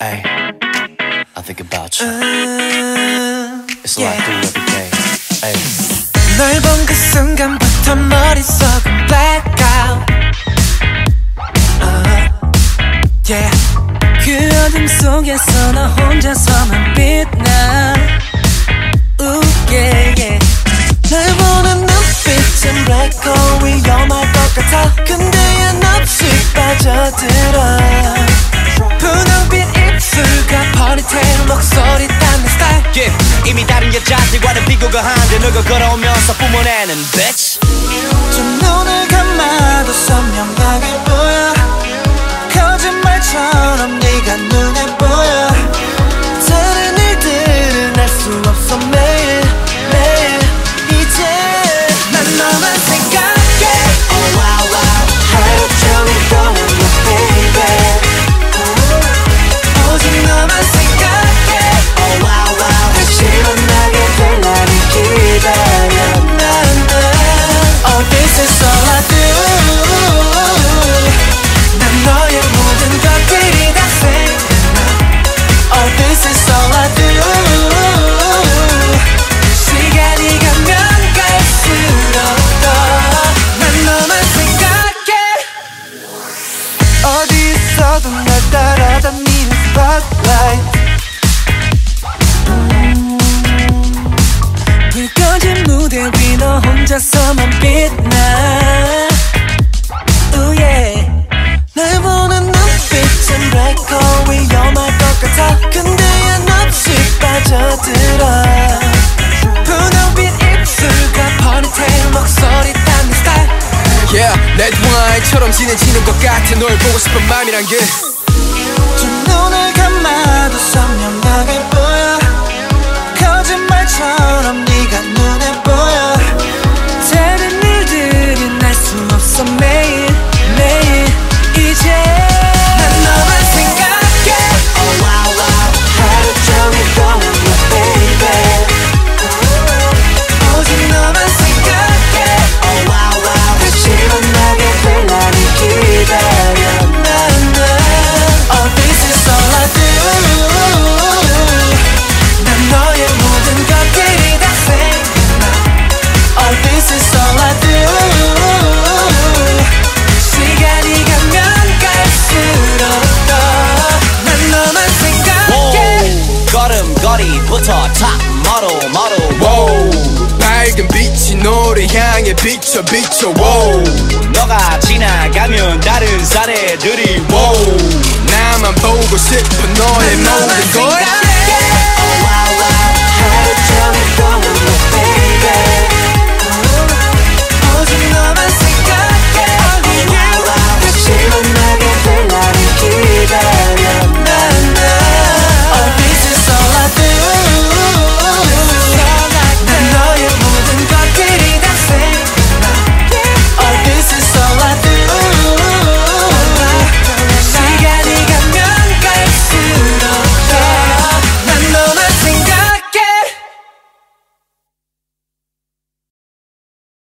Hey, I think about you. It's like I do every day. Hey. 널본 그 순간부터 머릿속은 blackout uh, yeah. 그 어둠 속에서 나 혼자서만 빛나 Ooh, yeah, yeah. 널 보는 눈빛은 black hole 위험할 것 같아 근데 한없이 빠져들어 자들과는 비교가 한데 너가 걸어오면서 뿜어내는 bitch. 좀 눈을 있어도 날 따라 다니는 spotlight. 불 꺼진 무대 위 너 혼자서만 빛나. Ooh, yeah. 날 보는 눈빛은 black hole 위험할 것 같아. 근데 한없이 빠져들어 Wine처럼 진해지는 것 같아 널 보고 싶은 맘이란 게. 좀 눈을 감아도 선명 wow. 밝은 빛이 너를 향해 비춰 비춰 wow. 너가 지나가면 다른 사내들이 wow. 나만 보고 싶어 너의 모든